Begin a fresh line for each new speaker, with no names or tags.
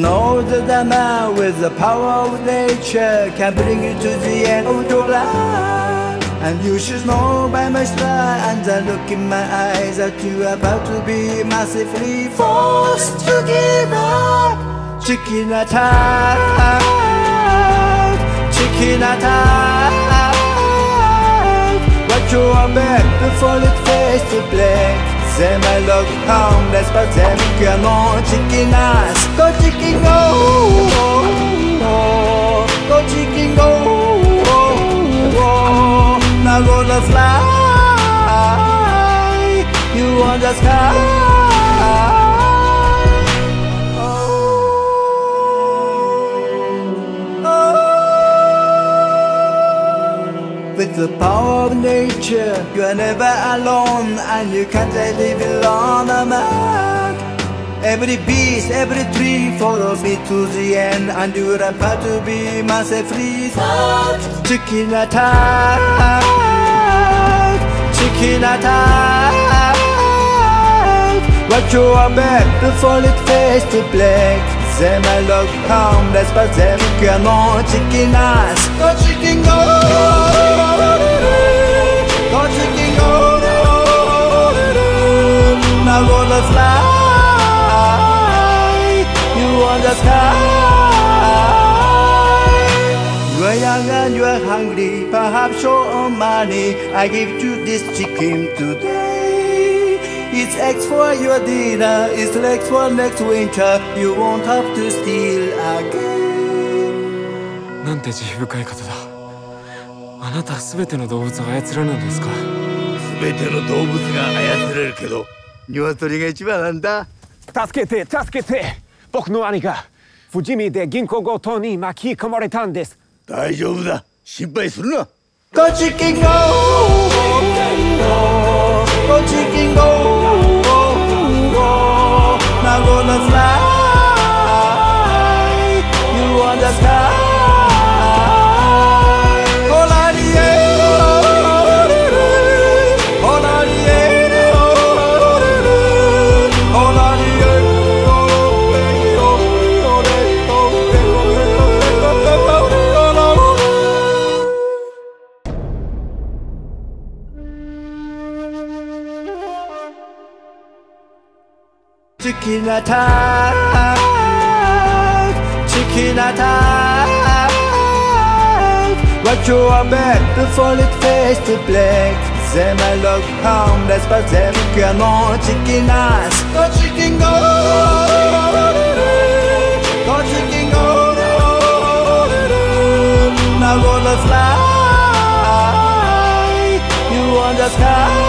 know that a man with the power of nature can bring you to the end of your life. And you should know by my stride and the look in my eyes that you are about to be massively forced to give up. Chicken attack, chicken attack. Watch your back before it fades to black. Say my love homeless but them can no chicken ass Go chicken go. Go chicken go. Now gonna fly. You on the sky. Oh. Oh. With the power of nature, you are never alone, and you can't live alone, man. Every beast, every tree follows me to the end, and you're about to be massively fucked. Chicken attack, chicken attack. Watch your back before it fades to black. Them I look harmless, but them cannot chicken ass. Go chicken go. Go chicken go. Now gonna fly. On the sky. You are young and you are hungry, perhaps short on money. I give you this chicken today. It's eggs for your dinner, it's legs for next winter. You won't have to steal again.
なんて慈悲深い方だあなたは全ての動物を操られるのですか
全ての動物が操られるけど鶏が一番なんだ
助けて助けて僕の兄が富士見で銀行強盗に巻き込まれたんです。
大丈夫だ。心配するな。
Go chicken go, go chicken Chicken attack, chicken attack. Watch your back before it fades to black. Them I look harmless, but them cannot chicken ass. Go chicken go, go chicken go. Now gonna fly, you sky.